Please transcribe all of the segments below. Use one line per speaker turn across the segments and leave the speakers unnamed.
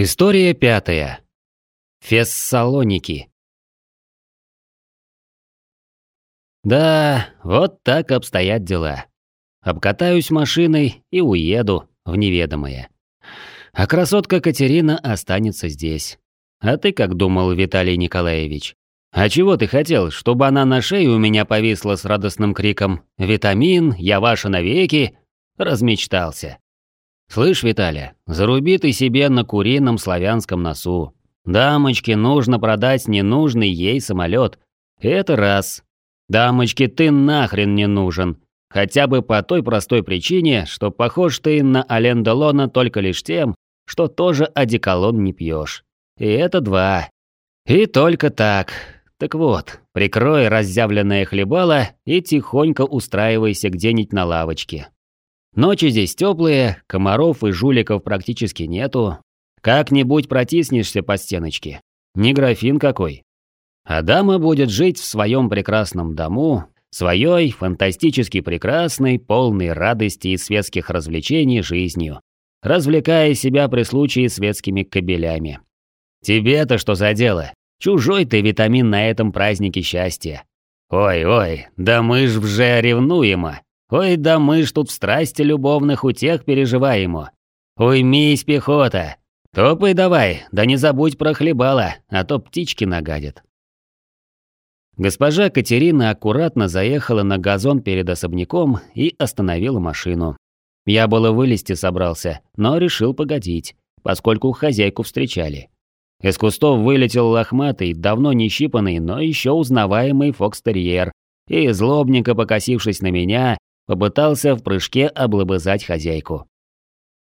История пятая. Фессалоники. Да, вот так обстоят дела. Обкатаюсь машиной и уеду в неведомое. А красотка Катерина останется здесь. А ты как думал, Виталий Николаевич? А чего ты хотел, чтобы она на шее у меня повисла с радостным криком «Витамин, я ваша навеки»? Размечтался. «Слышь, Виталя, заруби ты себе на курином славянском носу. Дамочке нужно продать ненужный ей самолет. Это раз. Дамочке ты нахрен не нужен. Хотя бы по той простой причине, что похож ты на Ален Делона только лишь тем, что тоже одеколон не пьешь. И это два. И только так. Так вот, прикрой разъявленное хлебало и тихонько устраивайся где-нибудь на лавочке. Ночи здесь теплые, комаров и жуликов практически нету. Как-нибудь протиснешься по стеночке. Не графин какой. А дама будет жить в своем прекрасном дому, своей фантастически прекрасной, полной радости и светских развлечений жизнью, развлекая себя при случае светскими кабелями. Тебе-то что за дело? Чужой ты витамин на этом празднике счастья. Ой-ой, да мы ж вже ревнуемо. Ой, да мы ж тут в страсти любовных утех переживаемо. Уймись, пехота. Топай давай, да не забудь про хлебало, а то птички нагадят. Госпожа Катерина аккуратно заехала на газон перед особняком и остановила машину. Я было вылезти собрался, но решил погодить, поскольку хозяйку встречали. Из кустов вылетел лохматый, давно не щипанный, но еще узнаваемый фокстерьер, и, злобненько покосившись на меня, Попытался в прыжке облобызать хозяйку.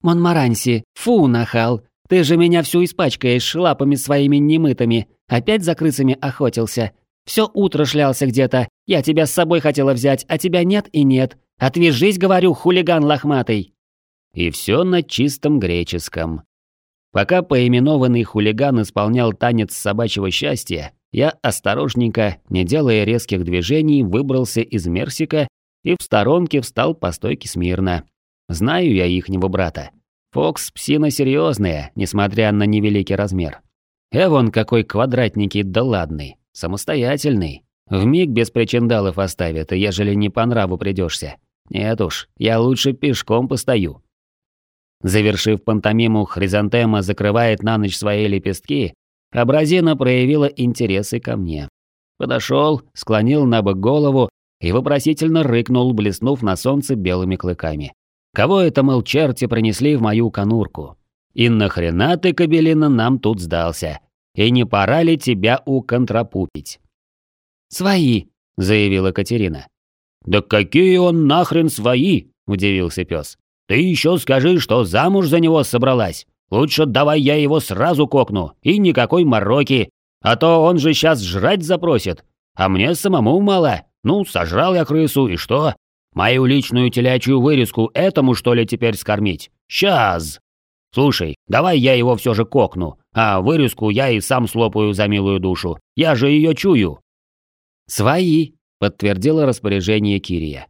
«Монмаранси, фу, нахал! Ты же меня всю испачкаешь лапами своими немытыми. Опять за крысами охотился. Все утро шлялся где-то. Я тебя с собой хотела взять, а тебя нет и нет. Отвяжись, говорю, хулиган лохматый!»
И все на чистом греческом. Пока поименованный хулиган исполнял танец собачьего счастья, я осторожненько, не делая резких движений, выбрался из Мерсика и в сторонке встал по стойке смирно. Знаю я ихнего брата. Фокс псина серьезная, несмотря на невеликий размер. Эвон какой квадратненький да ладный, самостоятельный. Вмиг без причиндалов оставит, ежели не по нраву придешься. Нет уж, я лучше пешком постою. Завершив пантомиму, хризантема закрывает на ночь свои лепестки, Абразина проявила интересы ко мне. Подошел, склонил на бок голову и вопросительно рыкнул, блеснув на солнце белыми клыками. «Кого это, мол, черти принесли в мою конурку? И нахрена ты, кабелина, нам тут сдался? И не пора ли тебя уконтрапупить?»
«Свои», — заявила Катерина.
«Да какие он нахрен свои?» — удивился пес. «Ты еще скажи, что замуж за него собралась. Лучше давай я его сразу кокну, и никакой мороки, а то он же сейчас жрать запросит, а мне самому мало, ну, сожрал я крысу, и что? Мою личную телячью вырезку этому, что ли, теперь скормить? Сейчас! Слушай, давай я его все же кокну, а вырезку я и сам слопаю за милую душу. Я же ее чую.
Свои, подтвердила распоряжение Кирия.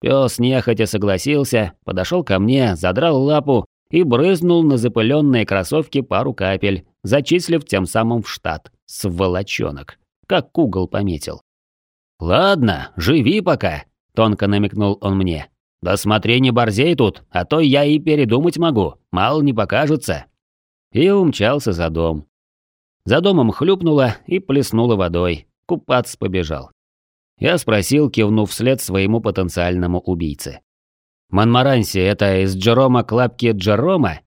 Пес нехотя согласился, подошел ко мне, задрал лапу и брызнул на запыленные кроссовки пару капель, зачислив тем самым в штат. Сволочонок. Как угол пометил. «Ладно, живи пока», — тонко намекнул он мне. «Да смотри, не борзей тут, а то я и передумать могу, мало не покажется». И умчался за дом. За домом хлюпнуло и плеснуло водой. Купаться побежал. Я спросил, кивнув вслед своему потенциальному убийце. «Монмаранси, это из Джерома Клапки Джерома?»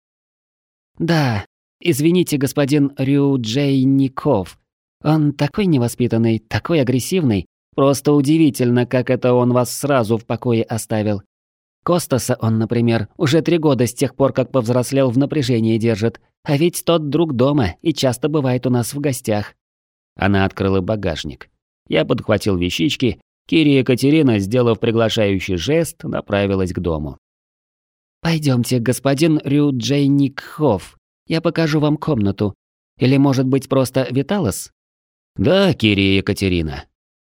«Да. Извините, господин Рюджейников. Он такой невоспитанный, такой агрессивный, Просто удивительно, как это он вас сразу в покое оставил. Костаса он, например, уже три года с тех пор, как повзрослел, в напряжении держит. А ведь тот друг дома и часто бывает у нас в гостях.
Она открыла багажник. Я подхватил вещички. Кири Екатерина, сделав приглашающий жест, направилась к дому.
Пойдемте, господин Рюджейникхоф. Я покажу вам комнату. Или, может быть, просто Виталос?»
«Да, Кири Екатерина.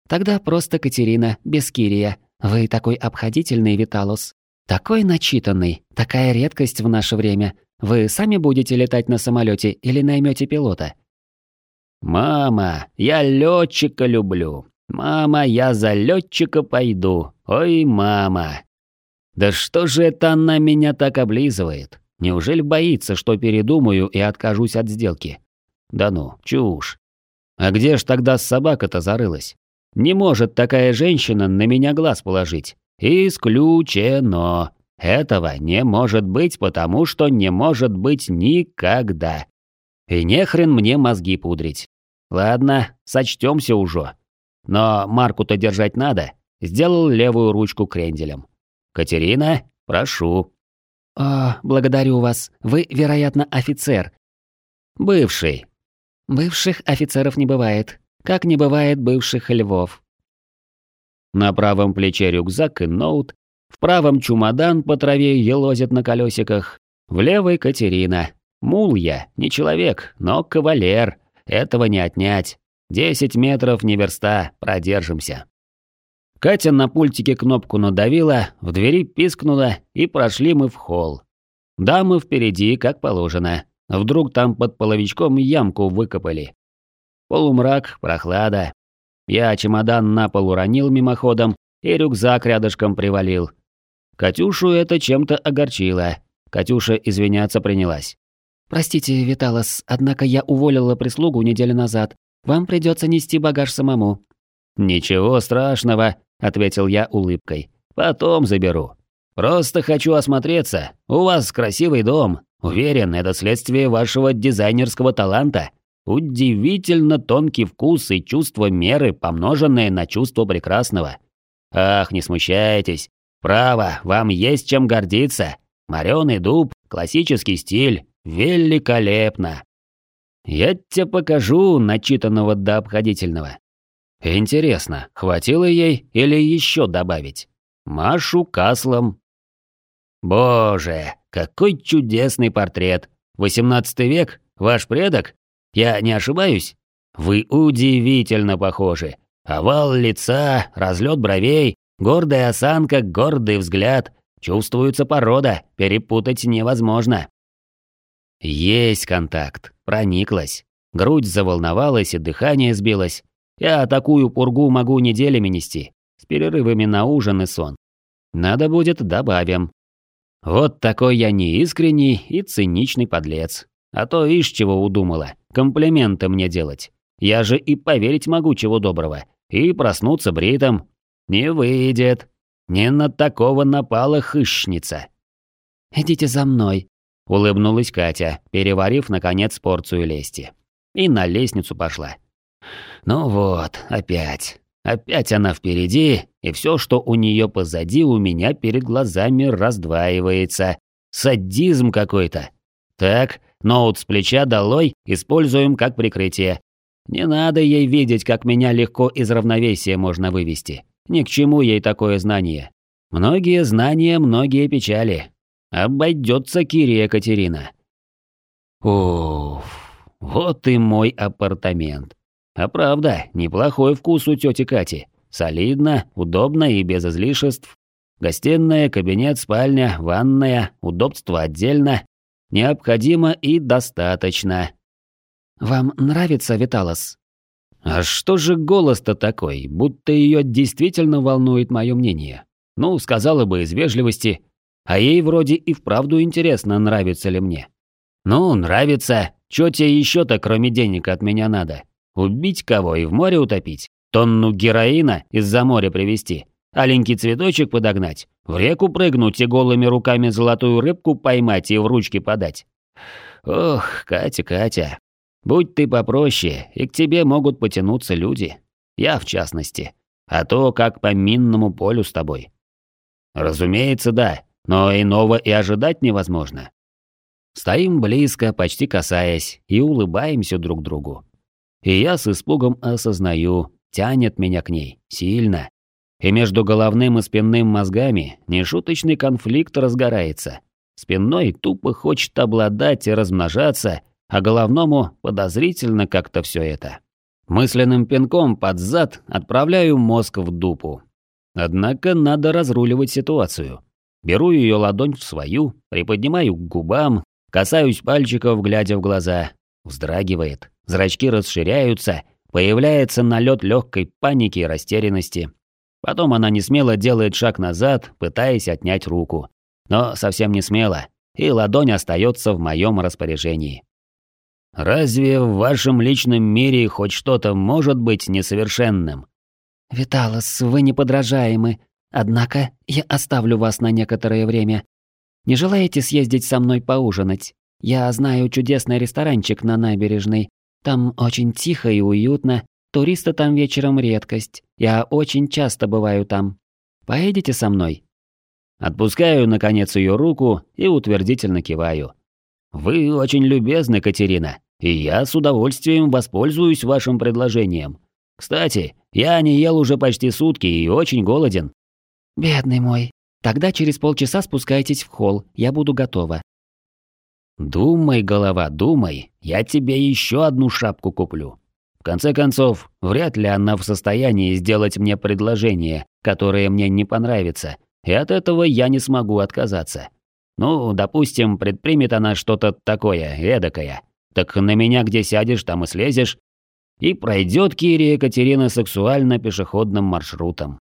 Тогда просто Катерина, без Кирия. Вы такой обходительный, Виталус. Такой начитанный, такая редкость в наше время. Вы сами будете летать на самолете или наймете пилота?»
«Мама, я летчика люблю. Мама, я за летчика пойду. Ой, мама!» «Да что же это она меня так облизывает? Неужели боится, что передумаю и откажусь от сделки? Да ну, чушь. А где ж тогда собака-то зарылась? Не может такая женщина на меня глаз положить. Исключено. Этого не может быть, потому что не может быть никогда. И не хрен мне мозги пудрить. Ладно, сочтемся уже. Но марку-то держать надо. Сделал левую ручку кренделем. Катерина, прошу.
«О, благодарю вас. Вы, вероятно, офицер».
«Бывший».
«Бывших офицеров не бывает. Как не бывает бывших львов».
На правом плече рюкзак и ноут, в правом чемодан по траве елозит на колесиках, в левой Катерина. Мул я, не человек, но кавалер. Этого не отнять. Десять метров не верста, продержимся. Катя на пультике кнопку надавила, в двери пискнула, и прошли мы в холл. Дамы впереди, как положено. Вдруг там под половичком ямку выкопали. Полумрак, прохлада. Я чемодан на пол уронил мимоходом и рюкзак рядышком привалил. Катюшу это чем-то огорчило. Катюша извиняться принялась.
«Простите, Виталос, однако я уволила прислугу неделю назад. Вам придется нести багаж самому».
«Ничего страшного», — ответил я улыбкой. «Потом заберу. Просто хочу осмотреться. У вас красивый дом. Уверен, это следствие вашего дизайнерского таланта. Удивительно тонкий вкус и чувство меры, помноженное на чувство прекрасного. Ах, не смущайтесь. Право, вам есть чем гордиться. Мореный дуб, классический стиль. Великолепно. Я тебе покажу начитанного до обходительного. Интересно, хватило ей или еще добавить? Машу каслом. Боже, какой чудесный портрет. 18 век? Ваш предок? Я не ошибаюсь? Вы удивительно похожи. Овал лица, разлет бровей, гордая осанка, гордый взгляд. Чувствуется порода, перепутать невозможно. Есть контакт, прониклась. Грудь заволновалась и дыхание сбилось. Я такую пургу могу неделями нести, с перерывами на ужин и сон. Надо будет, добавим. Вот такой я неискренний и циничный подлец. А то ишь чего удумала, комплименты мне делать. Я же и поверить могу чего доброго. И проснуться бритом. Не выйдет. Не на такого напала хищница.
«Идите за мной», — улыбнулась Катя, переварив, наконец, порцию лести. И на лестницу пошла.
Ну вот, опять. Опять она впереди, и все, что у нее позади, у меня перед глазами раздваивается. Садизм какой-то. Так, ноут с плеча долой, используем как прикрытие. Не надо ей видеть, как меня легко из равновесия можно вывести. Ни к чему ей такое знание. Многие знания, многие печали. Обойдется Кире Екатерина. Уф, вот и мой апартамент. А правда, неплохой вкус у тети Кати. Солидно, удобно и без излишеств. Гостиная, кабинет, спальня, ванная, удобство отдельно. Необходимо и достаточно.
«Вам нравится, Виталос?»
А что же голос-то такой, будто ее действительно волнует мое мнение? Ну, сказала бы из вежливости. А ей вроде и вправду интересно, нравится ли мне. Ну, нравится. Чё тебе еще-то, кроме денег, от меня надо? Убить кого и в море утопить? Тонну героина из-за моря привезти? Аленький цветочек подогнать? В реку прыгнуть и голыми руками золотую рыбку поймать и в ручки подать? Ох, Катя, Катя, будь ты попроще, и к тебе могут потянуться люди. Я в частности. А то как по минному полю с тобой. Разумеется, да, но иного и ожидать невозможно. Стоим близко, почти касаясь, и улыбаемся друг другу. И я с испугом осознаю, тянет меня к ней, сильно. И между головным и спинным мозгами нешуточный конфликт разгорается. Спинной тупо хочет обладать и размножаться, а головному подозрительно как-то все это. Мысленным пинком под зад отправляю мозг в дупу. Однако надо разруливать ситуацию. Беру ее ладонь в свою, приподнимаю к губам, Касаюсь пальчиков, глядя в глаза. Вздрагивает. Зрачки расширяются. Появляется налет легкой паники и растерянности. Потом она не смело делает шаг назад, пытаясь отнять руку. Но совсем не смело, и ладонь остается в моем распоряжении. «Разве в вашем личном мире хоть что-то может быть несовершенным?»
«Виталос, вы неподражаемы. Однако я оставлю вас на некоторое время. Не желаете съездить со мной поужинать? Я знаю чудесный ресторанчик на набережной. Там очень тихо и уютно. Туристы там вечером редкость. Я очень часто бываю там. Поедете со мной?»
Отпускаю, наконец, ее руку и утвердительно киваю. «Вы очень любезны, Катерина, и я с удовольствием воспользуюсь вашим предложением. Кстати, я не ел уже почти сутки и очень голоден».
«Бедный мой, Тогда через полчаса спускайтесь в холл, я буду готова.
Думай, голова, думай, я тебе еще одну шапку куплю. Конце концов, вряд ли она в состоянии сделать мне предложение, которое мне не понравится, и от этого я не смогу отказаться. Ну, допустим, предпримет она что-то такое, эдакое. Так на меня где сядешь, там и слезешь. И пройдет Кири Екатерина сексуально пешеходным маршрутом.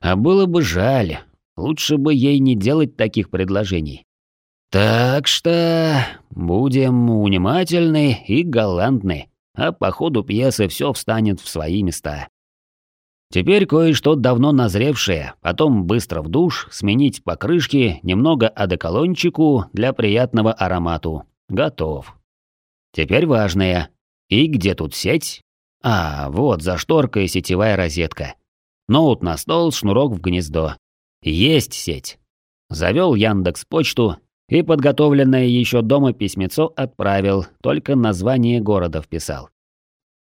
А было бы жаль, Лучше бы ей не делать таких предложений. Так что будем внимательны и галантны, а по ходу пьесы все встанет в свои места. Теперь кое-что давно назревшее, потом быстро в душ, сменить покрышки, немного одеколончику для приятного аромату. Готов. Теперь важное. И где тут сеть? А, вот за шторкой сетевая розетка. Ноут на стол, шнурок в гнездо. Есть сеть. Завел Яндекс почту и подготовленное еще дома письмецо отправил, только название города вписал.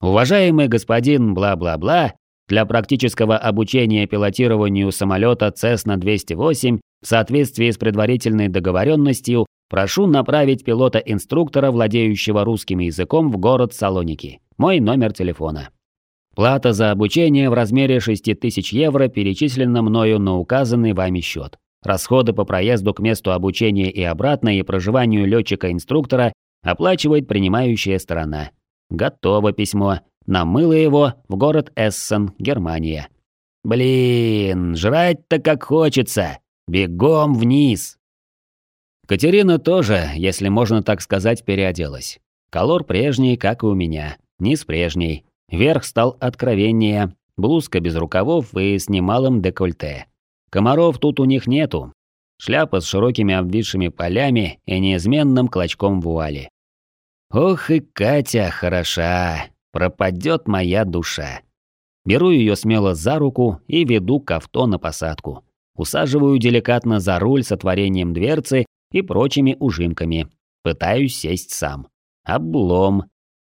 Уважаемый господин бла-бла-бла, для практического обучения пилотированию самолета Cessna-208 в соответствии с предварительной договоренностью прошу направить пилота-инструктора, владеющего русским языком, в город Салоники. Мой номер телефона. Плата за обучение в размере 6000 евро перечислена мною на указанный вами счет. Расходы по проезду к месту обучения и обратно и проживанию летчика-инструктора оплачивает принимающая сторона. Готово письмо. Намыло его в город Эссен, Германия. Блин, жрать-то как хочется. Бегом вниз. Катерина тоже, если можно так сказать, переоделась. Колор прежний, как и у меня. Низ прежний, Верх стал откровеннее, блузка без рукавов и с немалым декольте. Комаров тут у них нету. Шляпа с широкими обвисшими полями и неизменным клочком вуали. Ох и Катя хороша, пропадет моя душа. Беру ее смело за руку и веду к авто на посадку. Усаживаю деликатно за руль с отворением дверцы и прочими ужимками. Пытаюсь сесть сам. Облом.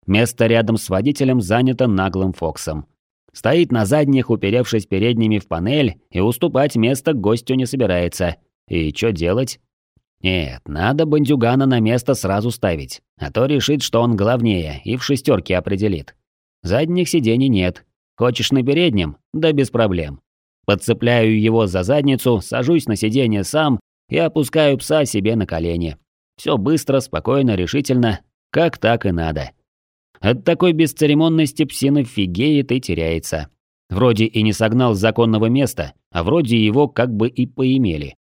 Место рядом с водителем занято наглым Фоксом. Стоит на задних, уперевшись передними в панель, и уступать место гостю не собирается. И что делать? Нет, надо бандюгана на место сразу ставить, а то решит, что он главнее, и в шестерке определит. Задних сидений нет. Хочешь на переднем? Да без проблем. Подцепляю его за задницу, сажусь на сиденье сам и опускаю пса себе на колени. Все быстро, спокойно, решительно, как так и надо. От такой бесцеремонности псина фигеет и теряется. Вроде и не согнал с законного места, а вроде его как бы и поимели.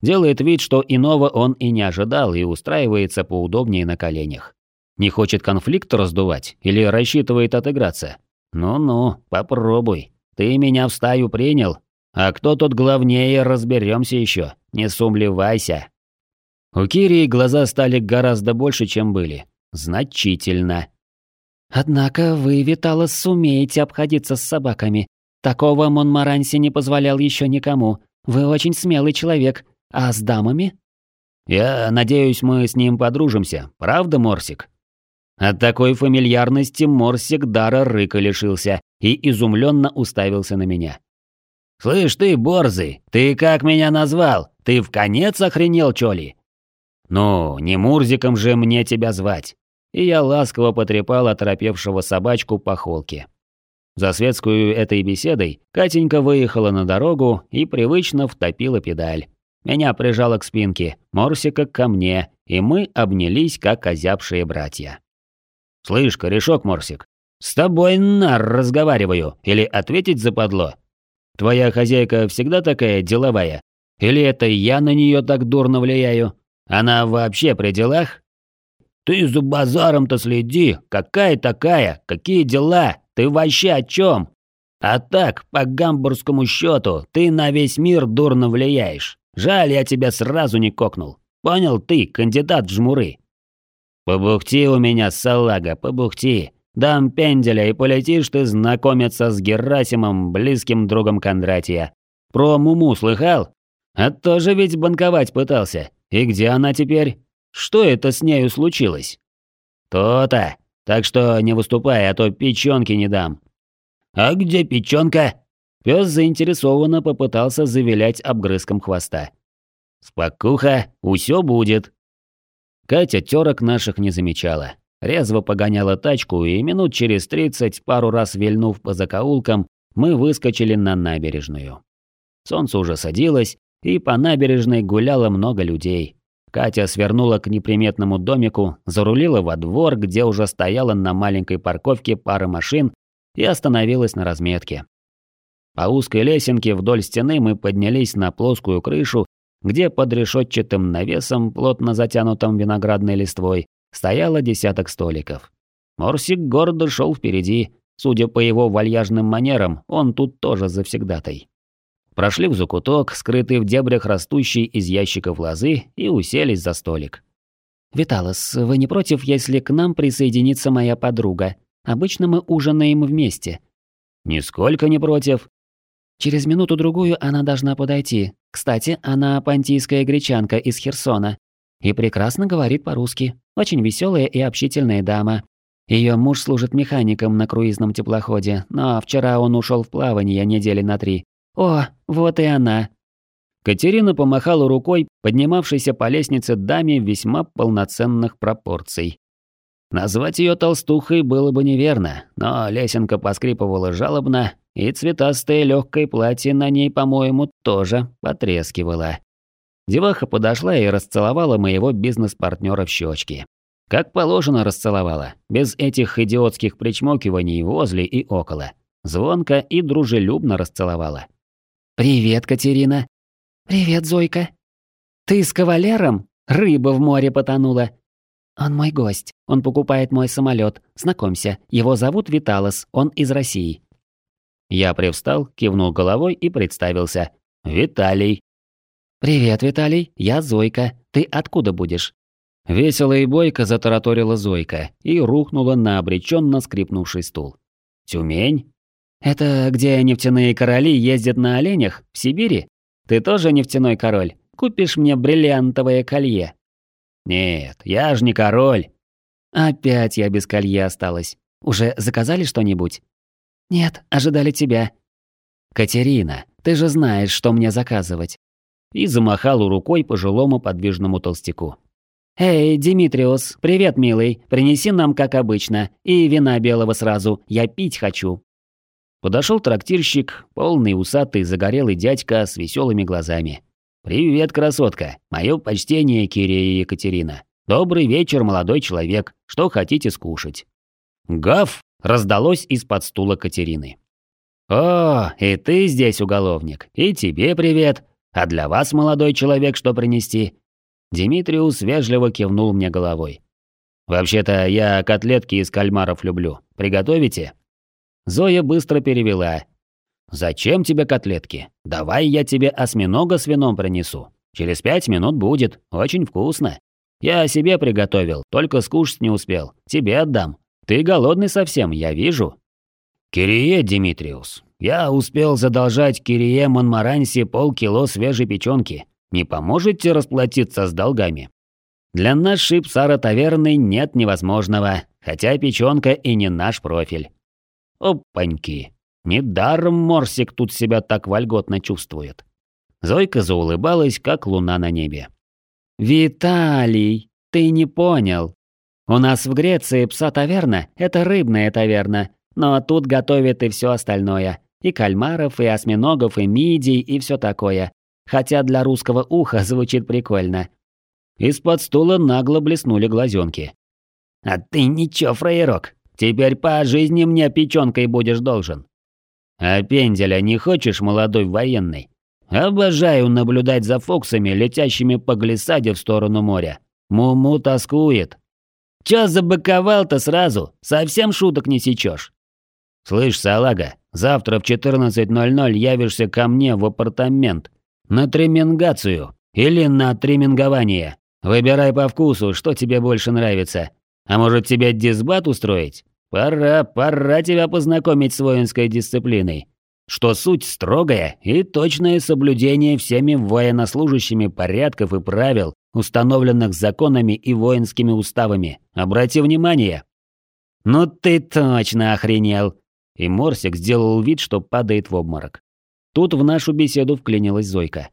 Делает вид, что иного он и не ожидал и устраивается поудобнее на коленях. Не хочет конфликт раздувать или рассчитывает отыграться? Ну-ну, попробуй. Ты меня в стаю принял, а кто тут главнее, разберемся еще. Не сумлевайся. У Кирии глаза стали гораздо больше, чем были. Значительно.
Однако вы, Виталос, сумеете обходиться с собаками. Такого Монмаранси не позволял еще никому. Вы очень смелый человек. А с дамами?
Я надеюсь, мы с ним подружимся. Правда, Морсик? От такой фамильярности Морсик дара рыка лишился и изумленно уставился на меня. «Слышь ты, борзый, ты как меня назвал? Ты в конец охренел, чё ли?» «Ну, не Мурзиком же мне тебя звать и я ласково потрепал оторопевшего собачку по холке. За светскую этой беседой Катенька выехала на дорогу и привычно втопила педаль. Меня прижало к спинке, Морсика ко мне, и мы обнялись, как озябшие братья. «Слышь, корешок, Морсик, с тобой нар разговариваю, или ответить западло? Твоя хозяйка всегда такая деловая? Или это я на нее так дурно влияю? Она вообще при делах?» «Ты за базаром-то следи, какая такая, какие дела, ты вообще о чем? А так, по гамбургскому счету, ты на весь мир дурно влияешь. Жаль, я тебя сразу не кокнул. Понял ты, кандидат в жмуры. Побухти у меня, салага, побухти. Дам пенделя и полетишь ты знакомиться с Герасимом, близким другом Кондратия. Про Муму слыхал? А тоже ведь банковать пытался. И где она теперь? Что это с нею случилось? То-то. Так что не выступай, а то печенки не дам. «А где печенка?» Пес заинтересованно попытался завилять обгрызком хвоста. «Спокуха, усё будет». Катя терок наших не замечала. Резво погоняла тачку, и минут через тридцать, пару раз вильнув по закоулкам, мы выскочили на набережную. Солнце уже садилось, и по набережной гуляло много людей. Катя свернула к неприметному домику, зарулила во двор, где уже стояла на маленькой парковке пара машин и остановилась на разметке. По узкой лесенке вдоль стены мы поднялись на плоскую крышу, где под решетчатым навесом, плотно затянутым виноградной листвой, стояло десяток столиков. Морсик гордо шел впереди. Судя по его вальяжным манерам, он тут тоже завсегдатай. Прошли в закуток, скрытый в дебрях растущей из ящиков лозы, и уселись за столик.
«Виталос, вы не против, если к нам присоединится моя подруга?» Обычно мы ужинаем вместе».
«Нисколько не против».
«Через минуту-другую она должна подойти. Кстати, она пантийская гречанка из Херсона. И прекрасно говорит по-русски. Очень веселая и общительная дама. Ее муж служит механиком на круизном теплоходе, но вчера он ушел в плавание недели на три. О, вот и она».
Катерина помахала рукой поднимавшейся по лестнице даме весьма полноценных пропорций. Назвать ее толстухой было бы неверно, но лесенка поскрипывала жалобно, и цветастое легкое платье на ней, по-моему, тоже потрескивало. Деваха подошла и расцеловала моего бизнес-партнера в щечки. Как положено расцеловала, без этих идиотских причмокиваний возле и около. Звонко и дружелюбно расцеловала.
«Привет, Катерина!» «Привет, Зойка!» «Ты с кавалером? Рыба в море потонула. «Он мой гость. Он покупает мой самолет. Знакомься, его зовут Виталос, он из России».
Я привстал, кивнул головой и представился. «Виталий».
«Привет, Виталий, я Зойка. Ты откуда будешь?»
Весело и бойко затараторила Зойка и рухнула на обреченно скрипнувший стул. «Тюмень?»
«Это где нефтяные короли ездят на оленях? В Сибири? Ты тоже нефтяной король? Купишь мне бриллиантовое колье?»
«Нет, я ж не король».
«Опять я без колья осталась. Уже заказали что-нибудь?» «Нет, ожидали тебя».
«Катерина, ты же знаешь, что мне заказывать». И замахал рукой пожилому подвижному толстяку.
«Эй, Димитриус, привет, милый. Принеси нам, как обычно, и вина белого сразу. Я пить хочу».
Подошел трактирщик, полный усатый загорелый дядька с веселыми глазами. «Привет, красотка! Мое почтение, Кирия и Екатерина. Добрый вечер, молодой человек. Что хотите скушать?» «Гав!» — раздалось из-под стула Катерины. «О, и ты здесь, уголовник. И тебе привет. А для вас, молодой человек, что принести?» Димитриус вежливо кивнул мне головой. «Вообще-то я котлетки из кальмаров люблю. Приготовите?» Зоя быстро перевела, «Зачем тебе котлетки? Давай я тебе осьминога с вином принесу. Через пять минут будет. Очень вкусно. Я себе приготовил, только скушать не успел. Тебе отдам. Ты голодный совсем, я вижу». «Кирие, Димитриус, я успел задолжать Кирие Монмаранси полкило свежей печенки. Не поможете расплатиться с долгами?» «Для нашей псара таверны нет невозможного, хотя печенка и не наш профиль». «Опаньки!» Недаром Морсик тут себя так вольготно чувствует. Зойка заулыбалась, как луна на небе.
«Виталий, ты не понял. У нас в Греции пса-таверна – это рыбная таверна, но тут готовят и все остальное. И кальмаров, и осьминогов, и мидий, и все такое. хотя для русского уха звучит прикольно.
Из-под стула нагло блеснули глазенки.
«А ты ничего, фраерок, теперь по жизни мне печенкой будешь должен».
«А пенделя не хочешь, молодой военный? Обожаю наблюдать за фоксами, летящими по глиссаде в сторону моря. Муму тоскует».
«Чё забыковал-то сразу? Совсем шуток не сечёшь?»
«Слышь, салага, завтра в 14.00 явишься ко мне в апартамент. На тремингацию или на тремингование. Выбирай по вкусу, что тебе больше нравится. А может тебе дисбат устроить? Пора, пора тебя познакомить с воинской дисциплиной. Что суть строгое и точное соблюдение всеми военнослужащими порядков и правил, установленных законами и воинскими уставами. Обрати внимание.
Ну ты точно охренел.
И Морсик сделал вид, что падает в обморок. Тут в нашу беседу вклинилась Зойка.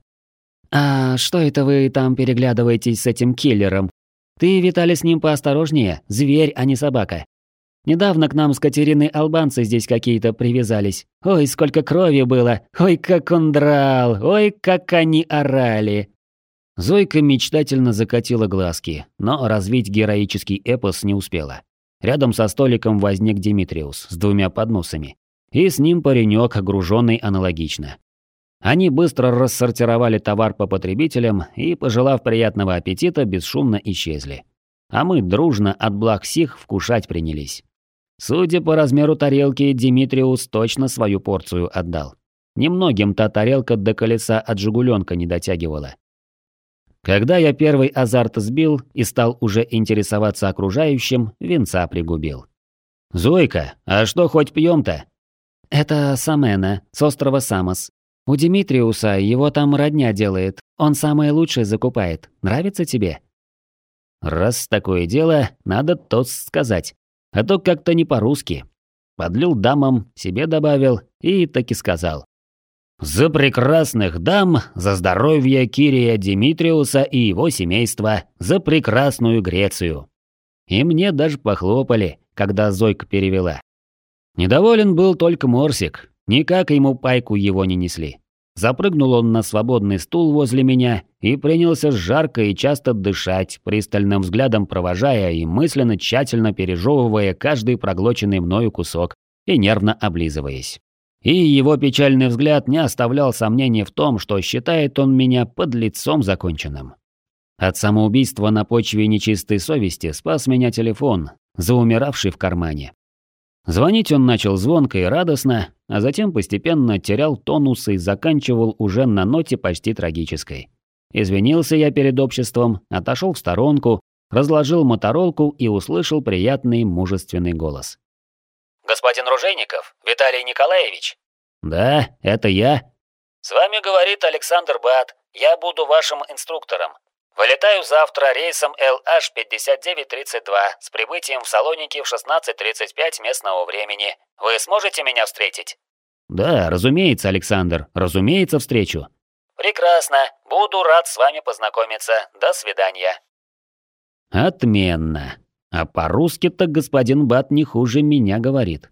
«А что это вы там переглядываетесь с этим киллером? Ты, Виталий, с ним поосторожнее, зверь, а не собака. Недавно к нам с Катериной албанцы здесь какие-то привязались. Ой, сколько крови было! Ой, как он драл! Ой, как они орали!»
Зойка мечтательно закатила глазки, но развить героический эпос не успела. Рядом со столиком возник Димитриус с двумя подносами. И с ним паренек, огруженный аналогично. Они быстро рассортировали товар по потребителям и, пожелав приятного аппетита, бесшумно исчезли. А мы дружно от благ сих вкушать принялись. Судя по размеру тарелки, Димитриус точно свою порцию отдал. Немногим та тарелка до колеса от жигуленка не дотягивала. Когда я первый азарт сбил и стал уже интересоваться окружающим, венца пригубил. «Зойка, а что хоть пьем-то?»
«Это Самена, с острова Самос. У Димитриуса его там родня делает. Он самое лучшее закупает. Нравится тебе?»
«Раз такое дело, надо тост сказать. А то как-то не по-русски». Подлил дамам, себе добавил и таки сказал. «За прекрасных дам, за здоровье Кирия Димитриуса и его семейства, за прекрасную Грецию». И мне даже похлопали, когда Зойка перевела. Недоволен был только Морсик, Никак ему пайку его не несли. Запрыгнул он на свободный стул возле меня и принялся жарко и часто дышать, пристальным взглядом провожая и мысленно тщательно пережевывая каждый проглоченный мною кусок и нервно облизываясь. И его печальный взгляд не оставлял сомнений в том, что считает он меня под лицом законченным. От самоубийства на почве нечистой совести спас меня телефон, заумиравший в кармане. Звонить он начал звонко и радостно, а затем постепенно терял тонус и заканчивал уже на ноте почти трагической. Извинился я перед обществом, отошел в сторонку, разложил моторолку и услышал приятный мужественный голос.
«Господин Ружейников, Виталий Николаевич?»
«Да, это я».
«С вами говорит Александр Бат. Я буду вашим инструктором. Вылетаю завтра рейсом LH5932 с прибытием в Салоники в 16.35 местного времени. Вы сможете меня встретить?
Да, разумеется, Александр, разумеется, встречу.
Прекрасно. Буду рад с вами познакомиться. До свидания.
Отменно. А по-русски-то господин Бат не хуже меня говорит.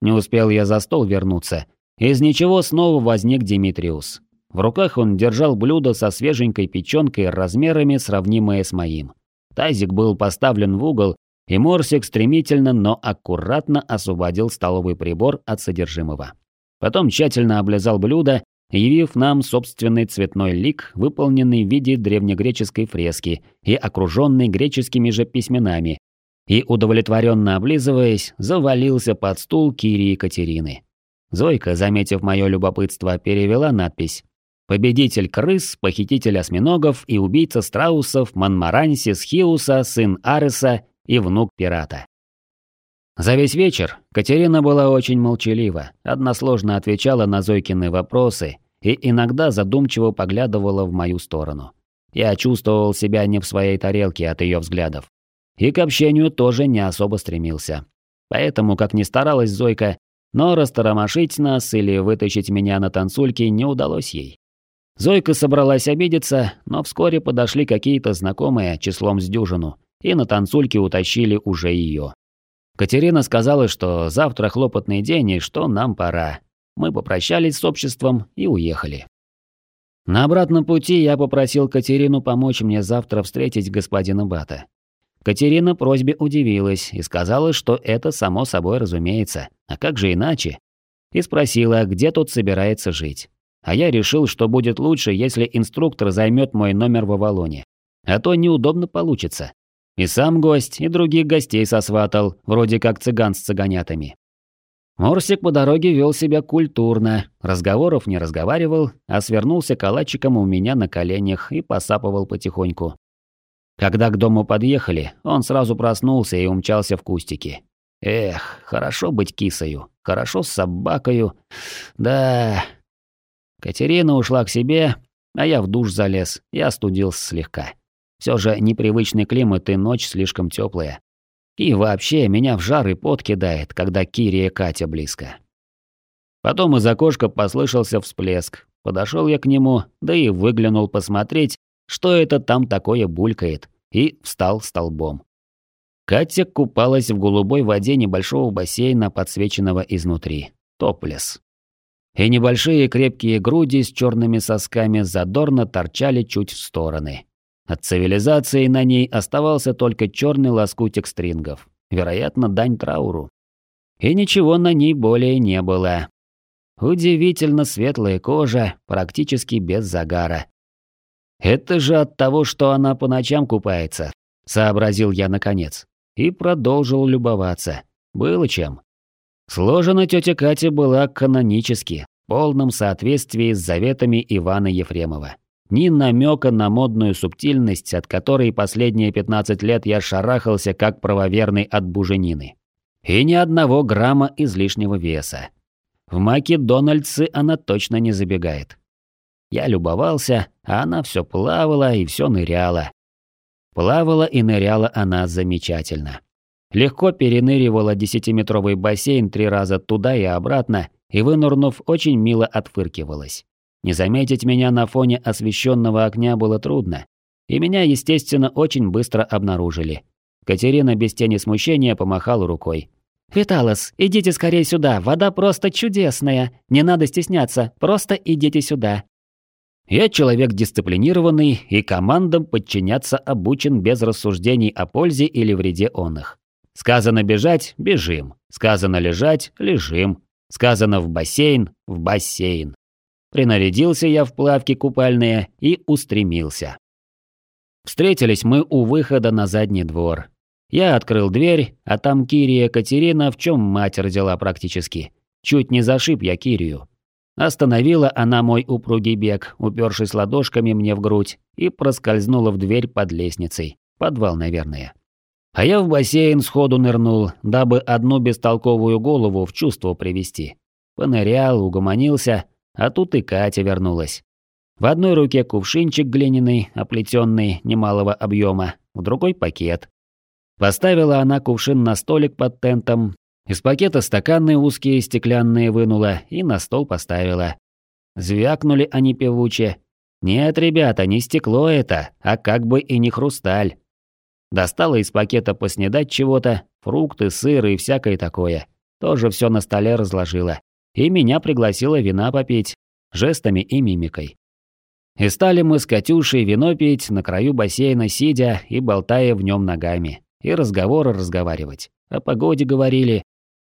Не успел я за стол вернуться. Из ничего снова возник Димитриус. В руках он держал блюдо со свеженькой печенкой размерами, сравнимое с моим. Тазик был поставлен в угол, и Морсик стремительно, но аккуратно освободил столовый прибор от содержимого. Потом тщательно облизал блюдо, явив нам собственный цветной лик, выполненный в виде древнегреческой фрески и окруженный греческими же письменами, и, удовлетворенно облизываясь, завалился под стул Кири Екатерины. Зойка, заметив мое любопытство, перевела надпись Победитель крыс, похититель осьминогов и убийца страусов Манмарансис Хиуса, сын Ареса и внук пирата. За весь вечер Катерина была очень молчалива, односложно отвечала на Зойкины вопросы и иногда задумчиво поглядывала в мою сторону. Я чувствовал себя не в своей тарелке от ее взглядов. И к общению тоже не особо стремился. Поэтому, как ни старалась Зойка, но растормошить нас или вытащить меня на танцульки не удалось ей. Зойка собралась обидеться, но вскоре подошли какие-то знакомые числом с дюжину, и на танцульке утащили уже ее. Катерина сказала, что завтра хлопотный день и что нам пора. Мы попрощались с обществом и уехали. На обратном пути я попросил Катерину помочь мне завтра встретить господина Бата. Катерина просьбе удивилась и сказала, что это само собой разумеется, а как же иначе? И спросила, где тот собирается жить. А я решил, что будет лучше, если инструктор займет мой номер в Авалоне. А то неудобно получится. И сам гость, и других гостей сосватал, вроде как цыган с цыганятами. Морсик по дороге вел себя культурно, разговоров не разговаривал, а свернулся калачиком у меня на коленях и посапывал потихоньку. Когда к дому подъехали, он сразу проснулся и умчался в кустики. Эх, хорошо быть кисою, хорошо с собакою. Да. Катерина ушла к себе, а я в душ залез и остудился слегка. Все же непривычный климат и ночь слишком теплая. И вообще меня в жар и пот кидает, когда Кири и Катя близко. Потом из окошка послышался всплеск. Подошел я к нему, да и выглянул посмотреть, что это там такое булькает, и встал столбом. Катя купалась в голубой воде небольшого бассейна, подсвеченного изнутри. Топлес. И небольшие крепкие груди с черными сосками задорно торчали чуть в стороны. От цивилизации на ней оставался только черный лоскутик стрингов. Вероятно, дань трауру. И ничего на ней более не было. Удивительно светлая кожа, практически без загара. «Это же от того, что она по ночам купается», — сообразил я наконец. И продолжил любоваться. Было чем. Сложена тетя Катя была канонически, в полном соответствии с заветами Ивана Ефремова. Ни намека на модную субтильность, от которой последние 15 лет я шарахался как правоверный от буженины. И ни одного грамма излишнего веса. В Макдональдсы она точно не забегает. Я любовался, а она все плавала и все ныряла. Плавала и ныряла она замечательно. Легко переныривала десятиметровый бассейн три раза туда и обратно, и, вынурнув, очень мило отфыркивалась. Не заметить меня на фоне освещенного окна было трудно, и меня, естественно, очень быстро обнаружили. Катерина без тени смущения помахала рукой. «Виталос, идите скорее сюда, вода просто чудесная. Не надо стесняться, просто идите сюда. Я человек дисциплинированный, и командам подчиняться обучен без рассуждений о пользе или вреде он их. Сказано бежать – бежим. Сказано лежать – лежим. Сказано в бассейн – в бассейн. Принарядился я в плавки купальные и устремился. Встретились мы у выхода на задний двор. Я открыл дверь, а там Кирия Катерина, в чем мать родила практически. Чуть не зашиб я Кирию. Остановила она мой упругий бег, упершись ладошками мне в грудь, и проскользнула в дверь под лестницей. Подвал, наверное. А я в бассейн сходу нырнул, дабы одну бестолковую голову в чувство привести. Понырял, угомонился, а тут и Катя вернулась. В одной руке кувшинчик глиняный, оплетенный, немалого объема, в другой пакет. Поставила она кувшин на столик под тентом, из пакета стаканы узкие стеклянные вынула и на стол поставила. Звякнули они певуче. Нет, ребята, не стекло это, а как бы и не хрусталь. Достала из пакета поснедать чего-то, фрукты, сыр и всякое такое. Тоже все на столе разложила. И меня пригласила вина попить, жестами и мимикой. И стали мы с Катюшей вино пить на краю бассейна, сидя и болтая в нем ногами. И разговоры разговаривать. О погоде говорили,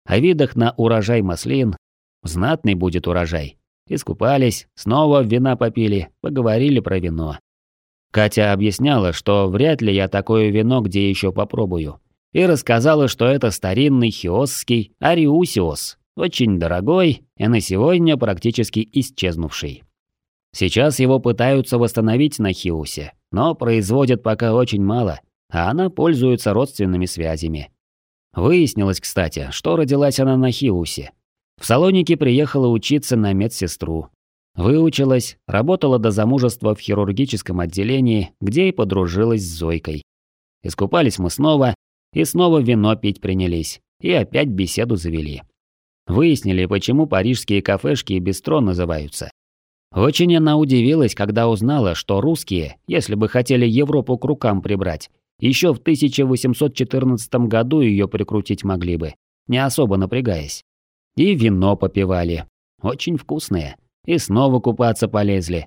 о видах на урожай маслин. Знатный будет урожай. Искупались, снова вина попили, поговорили про вино. Катя объясняла, что вряд ли я такое вино где еще попробую. И рассказала, что это старинный хиосский ариусиос, очень дорогой и на сегодня практически исчезнувший. Сейчас его пытаются восстановить на Хиусе, но производят пока очень мало, а она пользуется родственными связями. Выяснилось, кстати, что родилась она на Хиусе. В Салоники приехала учиться на медсестру. Выучилась, работала до замужества в хирургическом отделении, где и подружилась с Зойкой. Искупались мы снова, и снова вино пить принялись, и опять беседу завели. Выяснили, почему парижские кафешки и бистро называются. Очень она удивилась, когда узнала, что русские, если бы хотели Европу к рукам прибрать, еще в 1814 году ее прикрутить могли бы, не особо напрягаясь. И вино попивали. Очень вкусное. И снова купаться полезли.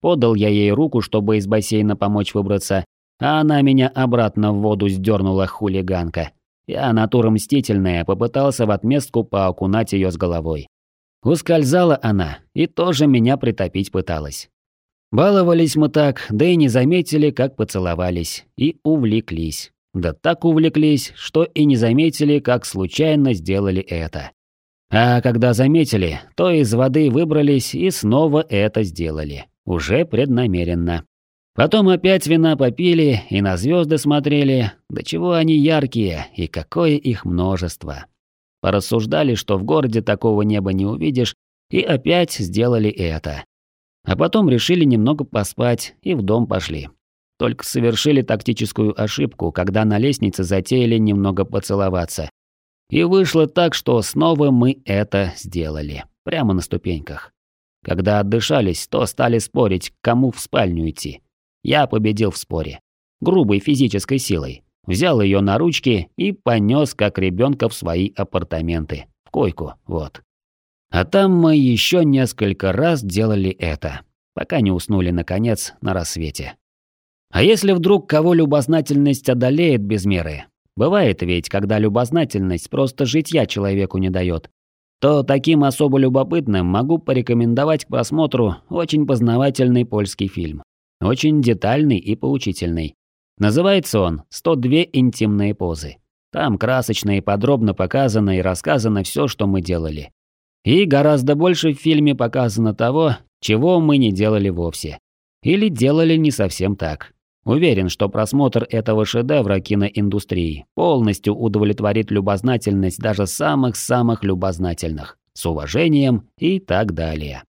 Подал я ей руку, чтобы из бассейна помочь выбраться, а она меня обратно в воду сдернула хулиганка. Я, натура мстительная, попытался в отместку поокунать ее с головой. Ускользала она и тоже меня притопить пыталась. Баловались мы так, да и не заметили, как поцеловались, и увлеклись. Да так увлеклись, что и не заметили, как случайно сделали это. А когда заметили, то из воды выбрались и снова это сделали. Уже преднамеренно. Потом опять вина попили и на звезды смотрели, до чего они яркие и какое их множество. Порассуждали, что в городе такого неба не увидишь, и опять сделали это. А потом решили немного поспать и в дом пошли. Только совершили тактическую ошибку, когда на лестнице затеяли немного поцеловаться. И вышло так, что снова мы это сделали. Прямо на ступеньках. Когда отдышались, то стали спорить, кому в спальню идти. Я победил в споре. Грубой физической силой. Взял ее на ручки и понес как ребенка в свои апартаменты. В койку, вот. А там мы еще несколько раз делали это, пока не уснули наконец на рассвете. А если вдруг кого любознательность одолеет без меры? Бывает ведь, когда любознательность просто житья человеку не дает. То таким особо любопытным могу порекомендовать к просмотру очень познавательный польский фильм. Очень детальный и поучительный. Называется он «102 интимные позы». Там красочно и подробно показано и рассказано все, что мы делали. И гораздо больше в фильме показано того, чего мы не делали вовсе. Или делали не совсем так. Уверен, что просмотр этого шедевра киноиндустрии полностью удовлетворит любознательность даже самых-самых любознательных, с уважением и так далее.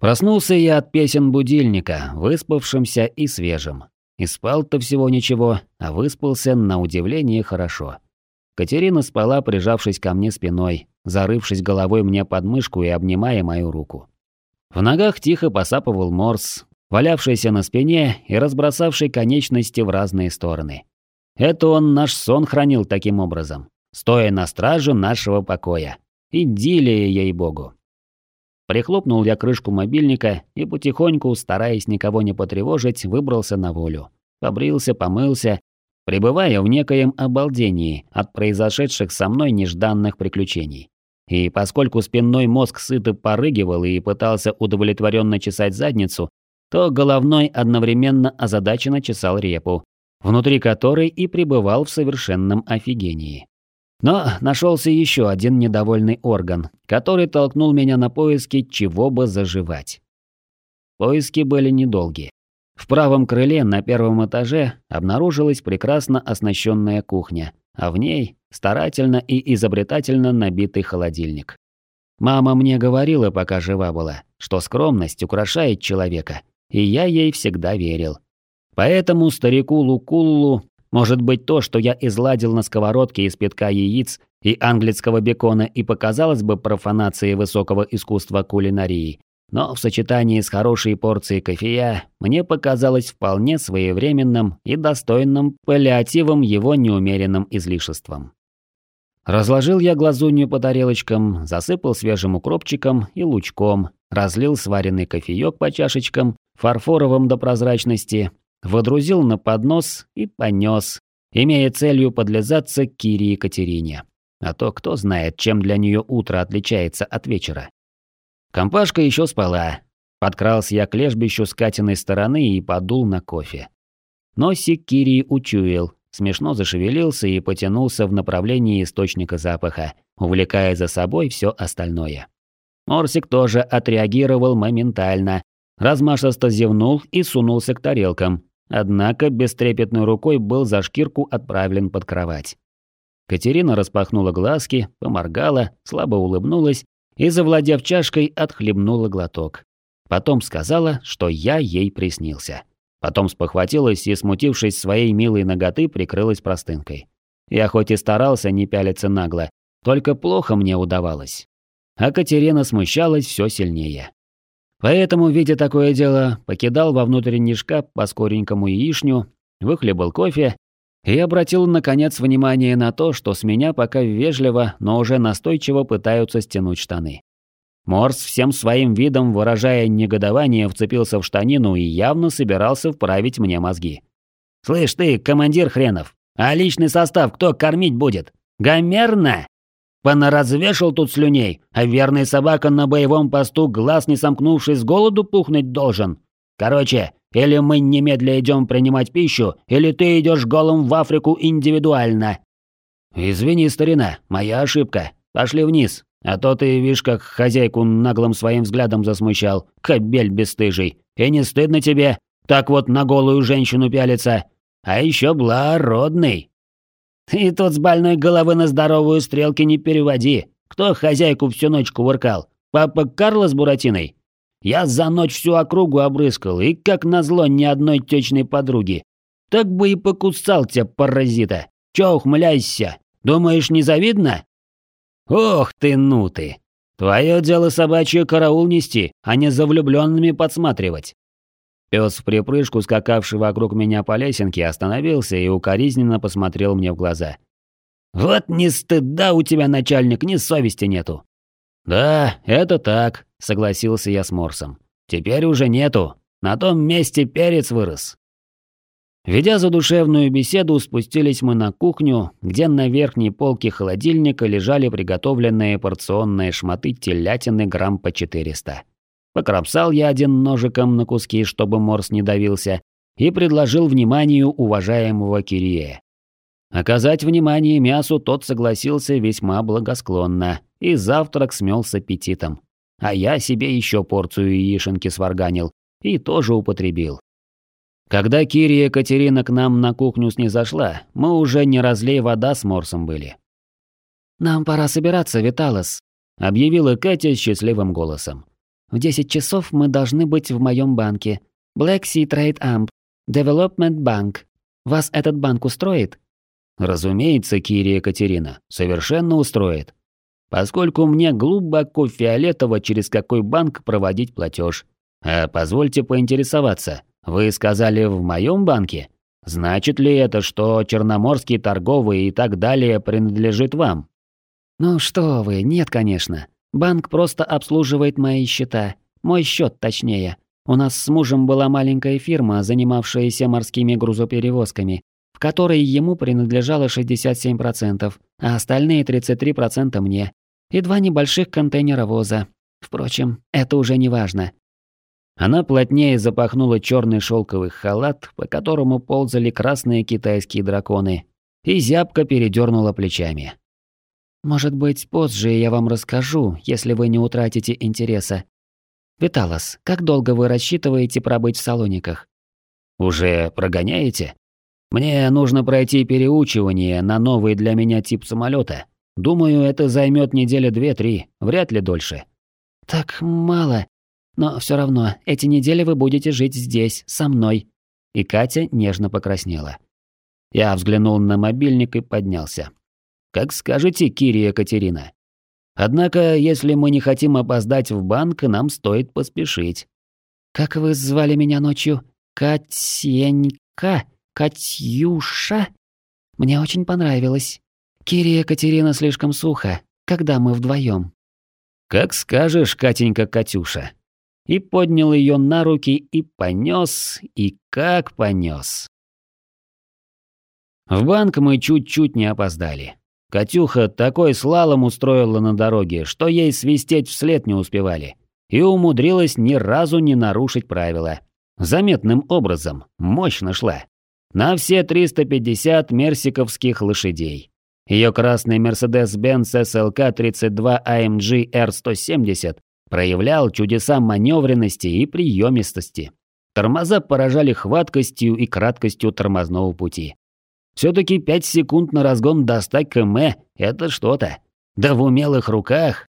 Проснулся я от песен будильника, выспавшимся и свежим. И спал-то всего ничего, а выспался на удивление хорошо. Катерина спала, прижавшись ко мне спиной, зарывшись головой мне под мышку и обнимая мою руку. В ногах тихо посапывал морс, валявшийся на спине и разбросавший конечности в разные стороны. Это он наш сон хранил таким образом, стоя на страже нашего покоя. Идиллия, ей-богу. Прихлопнул я крышку мобильника и потихоньку, стараясь никого не потревожить, выбрался на волю. Побрился, помылся, пребывая в некоем обалдении от произошедших со мной нежданных приключений. И поскольку спинной мозг сыто порыгивал и пытался удовлетворенно чесать задницу, то головной одновременно озадаченно чесал репу, внутри которой и пребывал в совершенном офигении. Но нашелся еще один недовольный орган, который толкнул меня на поиски, чего бы заживать. Поиски были недолгие. В правом крыле на первом этаже обнаружилась прекрасно оснащенная кухня, а в ней старательно и изобретательно набитый холодильник. Мама мне говорила, пока жива была, что скромность украшает человека, и я ей всегда верил. Поэтому старику Лукуллу может быть, то, что я изладил на сковородке из пятка яиц и английского бекона и показалось бы профанацией высокого искусства кулинарии, но в сочетании с хорошей порцией кофея мне показалось вполне своевременным и достойным паллиативом его неумеренным излишеством. Разложил я глазунью по тарелочкам, засыпал свежим укропчиком и лучком, разлил сваренный кофеек по чашечкам, фарфоровым до прозрачности, водрузил на поднос и понес, имея целью подлизаться к Кире Екатерине. А то кто знает, чем для нее утро отличается от вечера. Компашка еще спала. Подкрался я к лежбищу с Катиной стороны и подул на кофе. Носик Кирии учуял, смешно зашевелился и потянулся в направлении источника запаха, увлекая за собой все остальное. Морсик тоже отреагировал моментально, размашисто зевнул и сунулся к тарелкам, Однако бестрепетной рукой был за шкирку отправлен под кровать. Катерина распахнула глазки, поморгала, слабо улыбнулась и, завладев чашкой, отхлебнула глоток. Потом сказала, что я ей приснился. Потом спохватилась и, смутившись своей милой ноготы, прикрылась простынкой. Я хоть и старался не пялиться нагло, только плохо мне удавалось. А Катерина смущалась все сильнее. Поэтому, видя такое дело, покидал во внутренний шкаф по скоренькому яичню, выхлебал кофе и обратил, наконец, внимание на то, что с меня пока вежливо, но уже настойчиво пытаются стянуть штаны. Морс всем своим видом, выражая негодование, вцепился в штанину и явно собирался вправить мне мозги. «Слышь ты, командир хренов, а личный состав кто кормить будет? Гомерно? Понаразвешал тут слюней, а верный собака на боевом посту, глаз не сомкнувший с голоду, пухнуть должен. Короче, или мы немедля идем принимать пищу, или ты идешь голым в Африку индивидуально». «Извини, старина, моя ошибка. Пошли вниз, а то ты, видишь, как хозяйку наглым своим взглядом засмущал, кобель бесстыжий. И не стыдно тебе так вот на голую женщину пялиться? А еще благородный. И тут с больной головы на здоровую стрелки не переводи. Кто хозяйку всю ночь кувыркал? Папа Карло с Буратиной? Я за ночь всю округу обрыскал, и как назло ни одной течной подруги. Так бы и покусал тебя, паразита. Чё ухмыляйся? Думаешь, не завидно? «Ох ты, ну ты! Твое дело собачье караул нести, а не за влюбленными подсматривать!» Пес в припрыжку, скакавший вокруг меня по лесенке, остановился и укоризненно посмотрел мне в глаза. «Вот ни стыда у тебя, начальник, ни совести нету!» «Да, это так», — согласился я с Морсом. «Теперь уже нету. На том месте перец вырос». Ведя задушевную беседу, спустились мы на кухню, где на верхней полке холодильника лежали приготовленные порционные шматы телятины грамм по 400. Покромсал я один ножиком на куски, чтобы морс не давился, и предложил вниманию уважаемого Кирия. Оказать внимание мясу тот согласился весьма благосклонно, и завтрак смел с аппетитом. А я себе еще порцию яишенки сварганил и тоже употребил. Когда Кири и Екатерина к нам на кухню снизошла, мы уже не разлей вода с морсом были.
«Нам пора собираться, Виталос», — объявила Катя счастливым голосом. «В 10 часов мы должны быть в моем банке. Black Sea Trade Amp, Development Bank. Вас этот банк устроит?»
«Разумеется, Кири Екатерина, совершенно устроит. Поскольку мне глубоко фиолетово, через какой банк проводить платеж. А позвольте поинтересоваться, вы сказали в моем банке? Значит ли это, что Черноморский торговый и так далее принадлежит вам?
Ну что вы, нет, конечно. Банк просто обслуживает мои счета. Мой счет, точнее. У нас с мужем была маленькая фирма, занимавшаяся морскими грузоперевозками, в которой ему принадлежало 67%, а остальные 33% мне. И два небольших контейнеровоза. Впрочем, это уже не важно.
Она плотнее запахнула черный шелковый халат, по которому ползали красные китайские драконы, и зябко передернула плечами.
«Может быть, позже я вам расскажу, если вы не утратите интереса. Виталос, как долго вы рассчитываете пробыть в Салониках?»
«Уже прогоняете? Мне нужно пройти переучивание на новый для меня тип самолета. Думаю, это займет недели две-три, вряд ли дольше».
«Так мало. Но все равно, эти недели вы будете жить здесь, со мной».
И Катя нежно покраснела. Я взглянул на мобильник и поднялся. «Как скажете, Кири Екатерина. Однако, если мы не хотим опоздать в банк, нам стоит поспешить».
«Как вы звали меня ночью? Катенька? Катюша?» «Мне очень понравилось. Кири Екатерина слишком сухо. Когда мы вдвоем?»
«Как скажешь, Катенька-Катюша», и поднял ее на руки и понес, и как понес. В банк мы чуть-чуть не опоздали. Катюха такой слалом устроила на дороге, что ей свистеть вслед не успевали. И умудрилась ни разу не нарушить правила. Заметным образом, мощно шла. На все 350 мерсиковских лошадей. Ее красный Mercedes-Benz SLK 32 AMG R170 проявлял чудеса маневренности и приемистости. Тормоза поражали хваткостью и краткостью тормозного пути. Все-таки 5 секунд на разгон до 100 км – это что-то. Да в умелых руках.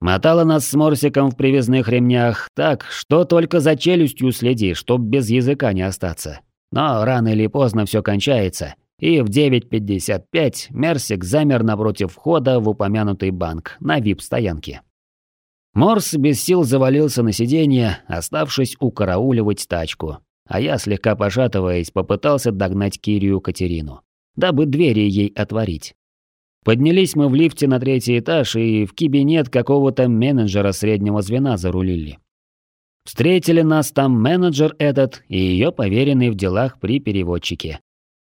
Мотала нас с Морсиком в привязных ремнях так, что только за челюстью следи, чтоб без языка не остаться. Но рано или поздно все кончается, и в 9.55 Мерсик замер напротив входа в упомянутый банк на вип-стоянке. Морс без сил завалился на сиденье, оставшись укарауливать тачку, а я, слегка пошатываясь, попытался догнать Кирию Катерину, дабы двери ей отворить. Поднялись мы в лифте на третий этаж и в кабинет какого-то менеджера среднего звена зарулили. Встретили нас там менеджер этот и ее поверенный в делах при переводчике.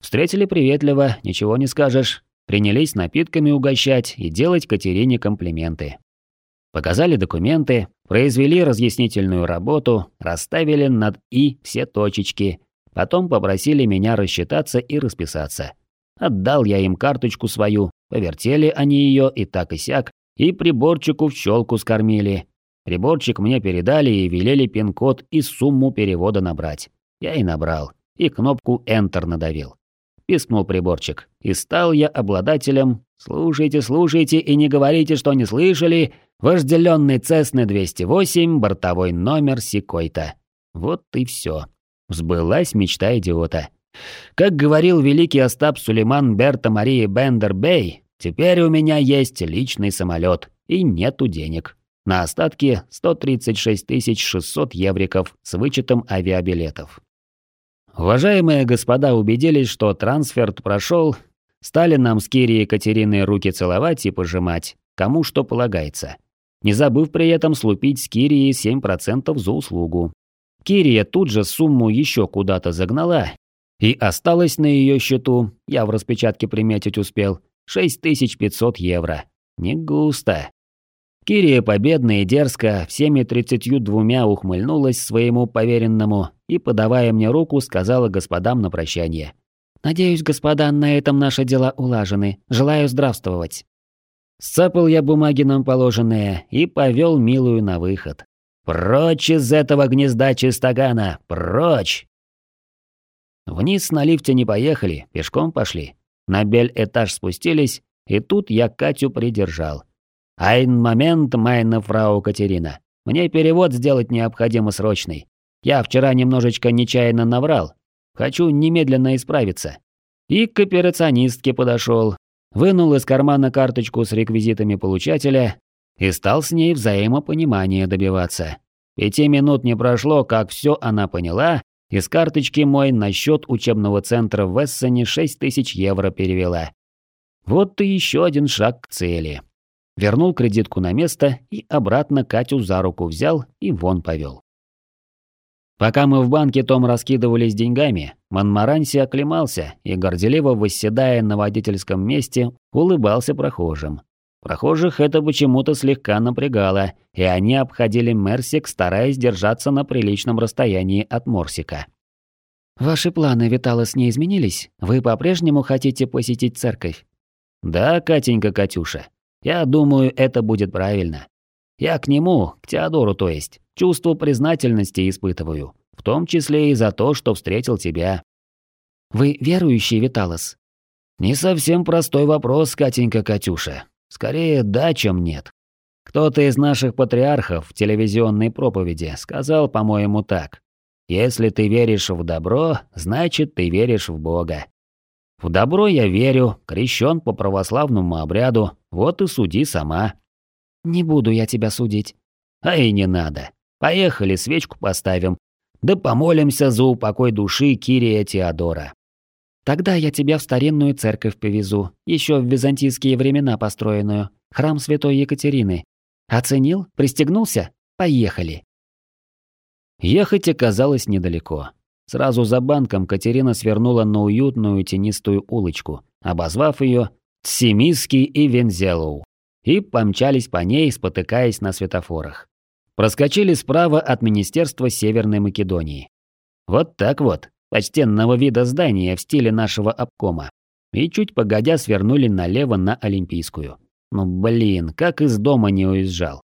Встретили приветливо, ничего не скажешь. Принялись напитками угощать и делать Катерине комплименты. Показали документы, произвели разъяснительную работу, расставили над «и» все точечки, потом попросили меня рассчитаться и расписаться. Отдал я им карточку свою, повертели они ее и так и сяк, и приборчику в щелку скормили. Приборчик мне передали и велели пин-код и сумму перевода набрать. Я и набрал, и кнопку Enter надавил. Пискнул приборчик, и стал я обладателем «Слушайте, слушайте и не говорите, что не слышали» вожделенный Цесны 208, бортовой номер Сикойта. Вот и все. Сбылась мечта идиота. Как говорил великий Остап Сулейман Берта Марии Бендер Бей, теперь у меня есть личный самолет и нету денег. На остатке 136 600 евриков с вычетом авиабилетов. Уважаемые господа убедились, что трансферт прошел, стали нам с Кири Екатериной руки целовать и пожимать, кому что полагается. Не забыв при этом слупить с Кирии 7% за услугу. Кирия тут же сумму еще куда-то загнала, и осталось на ее счету, я в распечатке приметить успел, 6500 евро. Не густо. Кирия победно и дерзко всеми тридцатью двумя ухмыльнулась своему поверенному и, подавая мне руку, сказала господам на прощание. «Надеюсь, господа, на этом наши дела улажены. Желаю здравствовать». Сцапал я бумаги нам положенные и повел милую на выход. «Прочь из этого гнезда чистогана! Прочь!» Вниз на лифте не поехали, пешком пошли. На бель-этаж спустились, и тут я Катю придержал. «Айн момент, майна фрау Катерина. Мне перевод сделать необходимо срочный. Я вчера немножечко нечаянно наврал. Хочу немедленно исправиться». И к операционистке подошел, вынул из кармана карточку с реквизитами получателя и стал с ней взаимопонимания добиваться. Пяти минут не прошло, как все она поняла из карточки мой на счет учебного центра в Эссене 6 тысяч евро перевела. Вот и еще один шаг к цели. Вернул кредитку на место и обратно Катю за руку взял и вон повел. Пока мы в банке Том раскидывались деньгами, Монмаранси оклемался и, горделиво восседая на водительском месте, улыбался прохожим. Прохожих это почему-то слегка напрягало, и они обходили Мерсик, стараясь держаться на приличном расстоянии от Морсика.
«Ваши планы, Виталос, не изменились? Вы по-прежнему хотите посетить церковь?»
«Да, Катенька Катюша. Я думаю, это будет правильно. Я к нему, к Теодору то есть, чувство признательности испытываю, в том числе и за то, что встретил тебя».
«Вы верующий, Виталос?»
«Не совсем простой вопрос, Катенька Катюша. Скорее да, чем нет. Кто-то из наших патриархов в телевизионной проповеди сказал, по-моему, так. «Если ты веришь в добро, значит, ты веришь в Бога». В добро я верю, крещен по православному обряду, вот и суди сама.
Не буду я тебя судить.
А и не надо. Поехали, свечку поставим. Да помолимся за упокой души Кирия Теодора.
Тогда я тебя в старинную церковь повезу, еще в византийские времена построенную, храм святой Екатерины. Оценил? Пристегнулся? Поехали.
Ехать оказалось недалеко. Сразу за банком Катерина свернула на уютную тенистую улочку, обозвав ее Тсимиский и Вензелоу, и помчались по ней, спотыкаясь на светофорах. Проскочили справа от Министерства Северной Македонии. Вот так вот, почтенного вида здания в стиле нашего обкома. И чуть погодя свернули налево на Олимпийскую. Ну блин, как из дома не уезжал.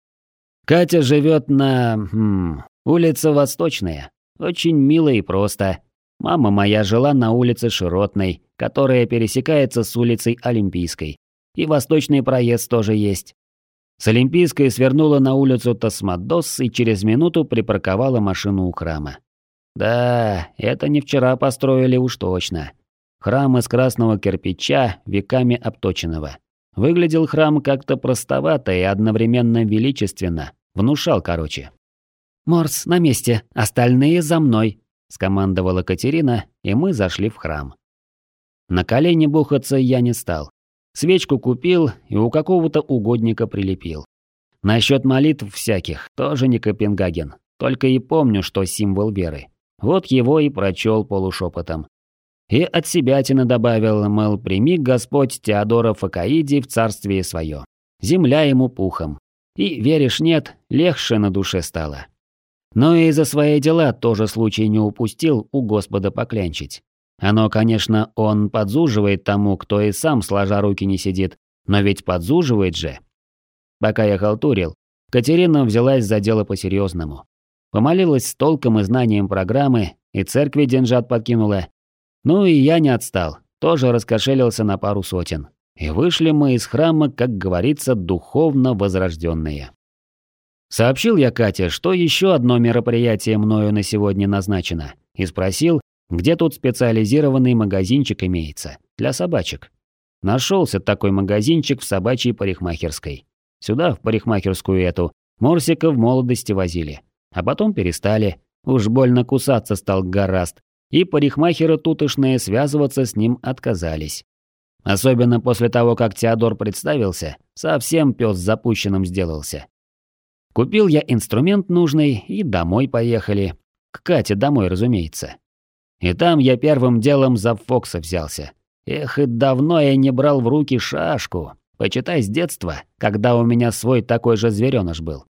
Катя живет на... Хм, улица Восточная. Очень мило и просто. Мама моя жила на улице Широтной, которая пересекается с улицей Олимпийской. И восточный проезд тоже есть. С Олимпийской свернула на улицу Тасмадос и через минуту припарковала машину у храма. Да, это не вчера построили уж точно. Храм из красного кирпича, веками обточенного. Выглядел храм как-то простовато и одновременно величественно. Внушал, короче.
«Морс, на месте, остальные за мной», — скомандовала Катерина, и мы зашли в храм.
На колени бухаться я не стал. Свечку купил и у какого-то угодника прилепил. Насчет молитв всяких тоже не Копенгаген, только и помню, что символ веры. Вот его и прочел полушепотом. И от себя тина добавил, мол, прими Господь Теодора Факаиди в царствие свое. Земля ему пухом. И, веришь, нет, легче на душе стало. Но и за свои дела тоже случай не упустил у Господа поклянчить. Оно, конечно, он подзуживает тому, кто и сам сложа руки не сидит, но ведь подзуживает же. Пока я халтурил, Катерина взялась за дело по-серьезному. Помолилась с толком и знанием программы, и церкви деньжат подкинула. Ну и я не отстал, тоже раскошелился на пару сотен. И вышли мы из храма, как говорится, духовно возрожденные. Сообщил я Кате, что еще одно мероприятие мною на сегодня назначено, и спросил, где тут специализированный магазинчик имеется для собачек. Нашелся такой магазинчик в собачьей парикмахерской. Сюда, в парикмахерскую эту, Морсика в молодости возили. А потом перестали. Уж больно кусаться стал гораст. И парикмахеры тутошные связываться с ним отказались. Особенно после того, как Теодор представился, совсем пес запущенным сделался. Купил я инструмент нужный и домой поехали. К Кате домой, разумеется. И там я первым делом за Фокса взялся. Эх, и давно я не брал в руки шашку. Почитай с детства, когда у меня свой такой же зверёныш был.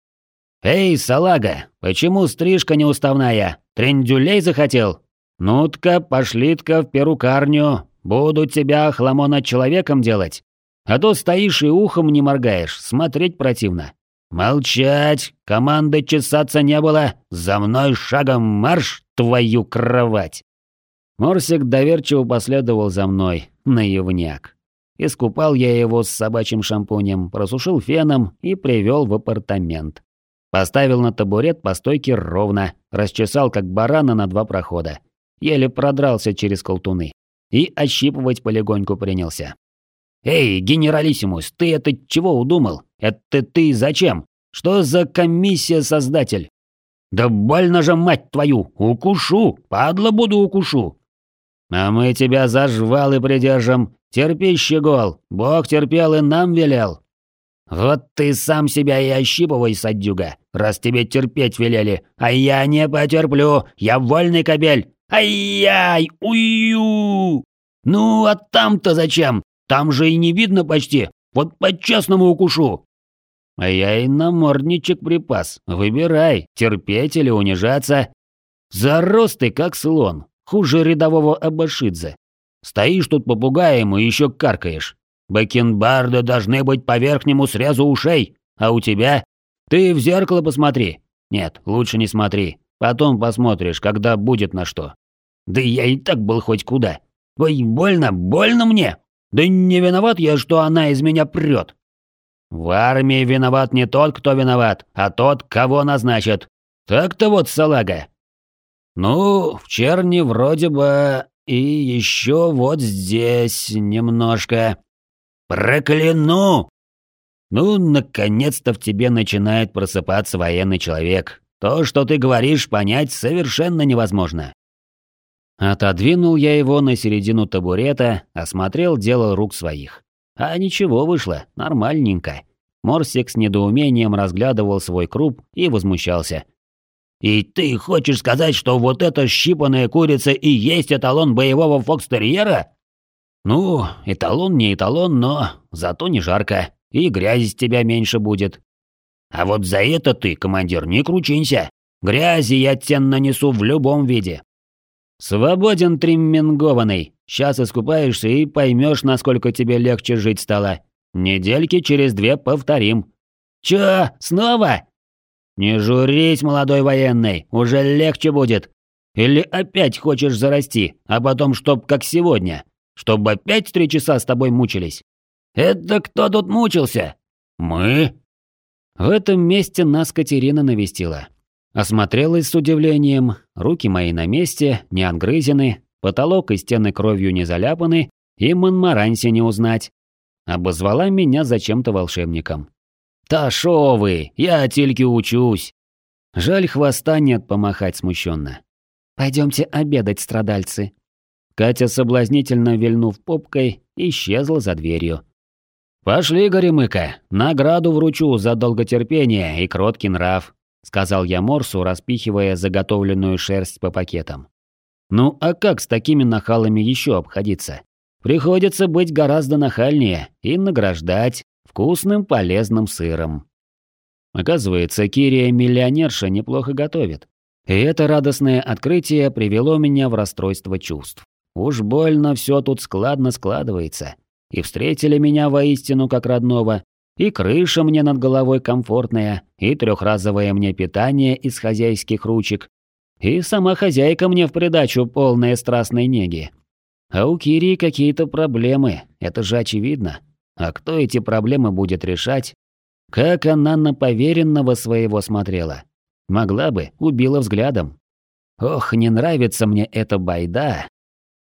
«Эй, салага, почему стрижка неуставная? Трендюлей захотел? Ну-тка, пошли-тка в перукарню, буду тебя хламона человеком делать. А то стоишь и ухом не моргаешь, смотреть противно. Молчать, команды чесаться не было, за мной шагом марш, твою кровать!» Морсик доверчиво последовал за мной, наивняк. Искупал я его с собачьим шампунем, просушил феном и привел в апартамент. Поставил на табурет по стойке ровно, расчесал как барана на два прохода. Еле продрался через колтуны. И ощипывать полегоньку принялся. «Эй, генералиссимус, ты это чего удумал? Это ты зачем? Что за комиссия-создатель?» «Да больно же, мать твою! Укушу! Падла буду укушу!» «А мы тебя за жвалы придержим! Терпи, щегол! Бог терпел и нам велел!» «Вот ты сам себя и ощипывай, садюга, раз тебе терпеть велели, а я не потерплю, я вольный кобель! Ай-яй, ую! Ну, а там-то зачем? Там же и не видно почти, вот по-честному укушу!» «А я и намордничек припас, выбирай, терпеть или унижаться!» «Зарос ты, как слон, хуже рядового Абашидзе. Стоишь тут попугаем и еще каркаешь. Бакенбарды должны быть по верхнему срезу ушей, а у тебя? Ты в зеркало посмотри. Нет, лучше не смотри. Потом посмотришь, когда будет на что. Да я и так был хоть куда. Ой, больно, больно мне. Да не виноват я, что она из меня прет. В армии виноват не тот, кто виноват, а тот, кого назначат. Так-то вот, салага. Ну, в черни вроде бы и еще вот здесь немножко. Прокляну! Ну, наконец-то в тебе начинает просыпаться военный человек. То, что ты говоришь, понять совершенно невозможно. Отодвинул я его на середину табурета, осмотрел дело рук своих. А ничего вышло, нормальненько. Морсик с недоумением разглядывал свой круп и возмущался. «И ты хочешь сказать, что вот эта щипанная курица и есть эталон боевого фокстерьера?» «Ну, эталон не эталон, но зато не жарко, и грязи с тебя меньше будет». «А вот за это ты, командир, не кручинься. Грязи я тебе нанесу в любом виде». «Свободен, триммингованный. Сейчас искупаешься и поймешь, насколько тебе легче жить стало. Недельки через две повторим». «Чё, снова?» «Не журись, молодой военный, уже легче будет. Или опять хочешь зарасти, а потом чтоб как сегодня?» Чтобы опять три часа с тобой мучились? Это кто тут мучился? Мы? В этом месте нас Катерина навестила. Осмотрелась с удивлением, руки мои на месте, не отгрызены, потолок и стены кровью не заляпаны, и Монмаранси не узнать. Обозвала меня зачем-то волшебником. «Та шо вы, я тільки учусь!» Жаль, хвоста нет помахать смущенно. Пойдемте обедать, страдальцы», Катя, соблазнительно вильнув попкой, исчезла за дверью. «Пошли, Горемыка, награду вручу за долготерпение и кроткий нрав», сказал я Морсу, распихивая заготовленную шерсть по пакетам. «Ну а как с такими нахалами еще обходиться? Приходится быть гораздо нахальнее и награждать вкусным полезным сыром». Оказывается, Кирия миллионерша неплохо готовит. И это радостное открытие привело меня в расстройство чувств. Уж больно все тут складно складывается. И встретили меня воистину как родного, и крыша мне над головой комфортная, и трехразовое мне питание из хозяйских ручек, и сама хозяйка мне в придачу полная страстной неги. А у Кирии какие-то проблемы, это же очевидно. А кто эти проблемы будет решать? Как она на поверенного своего смотрела? Могла бы, убила взглядом. Ох, не нравится мне эта байда.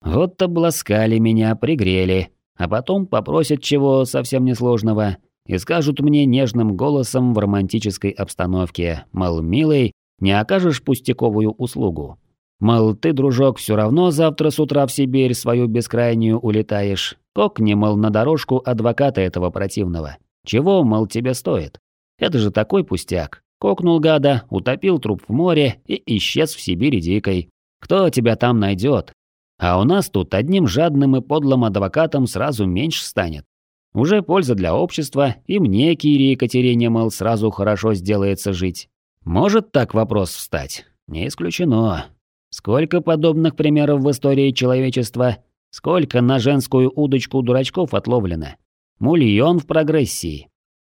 Вот обласкали меня, пригрели, а потом попросят чего совсем несложного и скажут мне нежным голосом в романтической обстановке, мол, милый, не окажешь пустяковую услугу. Мол, ты, дружок, все равно завтра с утра в Сибирь свою бескрайнюю улетаешь. Кокни, мол, на дорожку адвоката этого противного. Чего, мол, тебе стоит? Это же такой пустяк. Кокнул гада, утопил труп в море и исчез в Сибири дикой. Кто тебя там найдет? А у нас тут одним жадным и подлым адвокатом сразу меньше станет. Уже польза для общества, и мне, Кире Екатерине, мол, сразу хорошо сделается жить. Может так вопрос встать? Не исключено. Сколько подобных примеров в истории человечества? Сколько на женскую удочку дурачков отловлено? Мульон в прогрессии.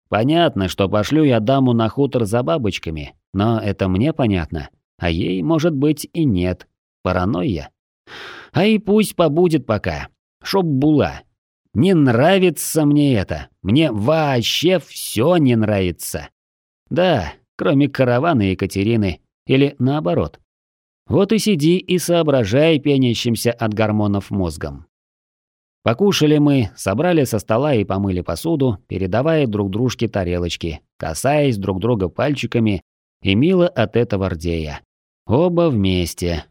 Понятно, что пошлю я даму на хутор за бабочками, но это мне понятно, а ей, может быть, и нет. Паранойя. А и пусть побудет пока. Шоп була. Не нравится мне это. Мне вообще все не нравится. Да, кроме каравана Екатерины. Или наоборот. Вот и сиди и соображай пенящимся от гормонов мозгом. Покушали мы, собрали со стола и помыли посуду, передавая друг дружке тарелочки, касаясь друг друга пальчиками, и мило от этого рдея. Оба вместе.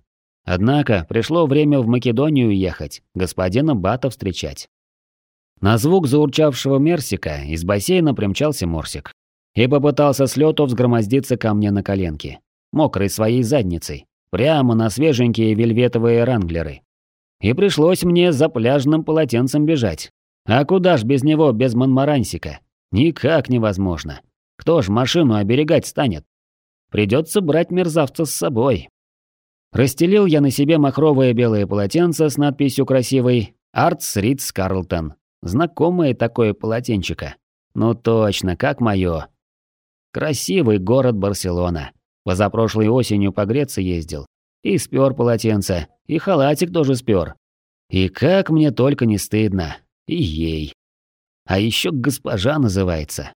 Однако пришло время в Македонию ехать, господина Бата встречать. На звук заурчавшего Мерсика из бассейна примчался Морсик и попытался с лету взгромоздиться ко мне на коленки, мокрой своей задницей, прямо на свеженькие вельветовые ранглеры. И пришлось мне за пляжным полотенцем бежать. А куда ж без него, без Монмарансика? Никак невозможно. Кто ж машину оберегать станет? Придется брать мерзавца с собой. Расстелил я на себе махровое белое полотенце с надписью красивой «Артс Ридс Карлтон». Знакомое такое полотенчико. Ну точно, как моё. Красивый город Барселона. Позапрошлой осенью погреться ездил. И спер полотенце, и халатик тоже спер. И как мне только не стыдно. И ей. А еще госпожа называется.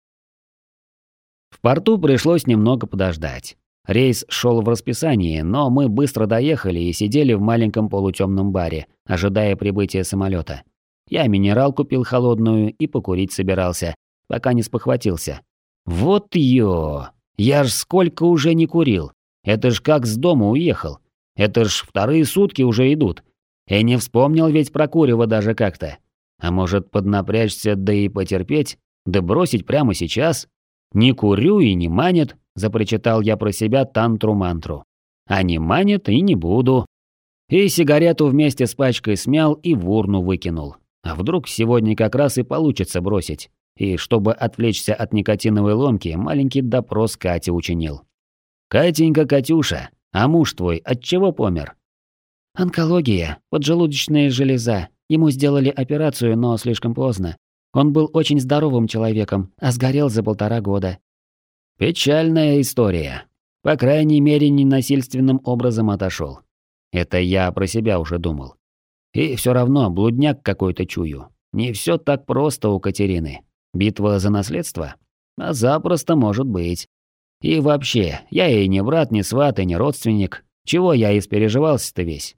В порту пришлось немного подождать. Рейс шел в расписании, но мы быстро доехали и сидели в маленьком полутемном баре, ожидая прибытия самолета. Я минерал купил холодную и покурить собирался, пока не спохватился. Вот ё! Я ж сколько уже не курил. Это ж как с дома уехал. Это ж вторые сутки уже идут. И не вспомнил ведь про курево даже как-то. А может поднапрячься, да и потерпеть? Да бросить прямо сейчас? Не курю и не манит, запричитал я про себя тантру-мантру. А не манит и не буду. И сигарету вместе с пачкой смял и в урну выкинул. А вдруг сегодня как раз и получится бросить? И чтобы отвлечься от никотиновой ломки, маленький допрос Кате учинил. «Катенька, Катюша, а муж твой от чего помер?»
«Онкология, поджелудочная железа. Ему сделали операцию, но слишком поздно. Он был очень здоровым человеком, а сгорел за полтора года».
«Печальная история. По крайней мере, ненасильственным образом отошел. Это я про себя уже думал. И все равно блудняк какой-то чую. Не все так просто у Катерины. Битва за наследство? А запросто может быть. И вообще, я ей не брат, не сват и не родственник. Чего я испереживался-то весь?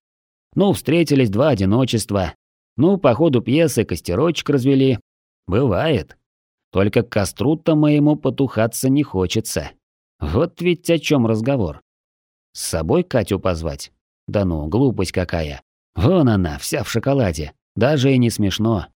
Ну, встретились два одиночества. Ну, по ходу пьесы костерочек развели. Бывает. Только к костру-то моему потухаться не хочется. Вот ведь о чем разговор. С собой Катю позвать? Да ну, глупость какая. Вон она, вся в шоколаде. Даже и не смешно.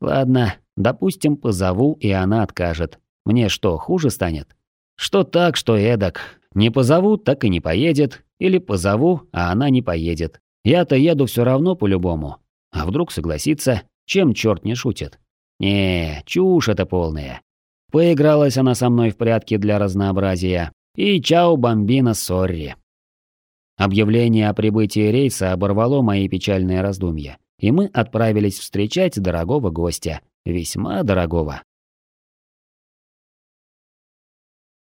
Ладно, Допустим, позову, и она откажет. Мне что, хуже станет? Что так, что эдак. Не позову, так и не поедет. Или позову, а она не поедет. Я-то еду все равно по-любому. А вдруг согласится, чем черт не шутит? Не, чушь это полная. Поигралась она со мной в прятки для разнообразия. И чао, бомбина, сорри. Объявление о прибытии рейса оборвало мои печальные раздумья, и мы отправились встречать дорогого гостя, весьма дорогого.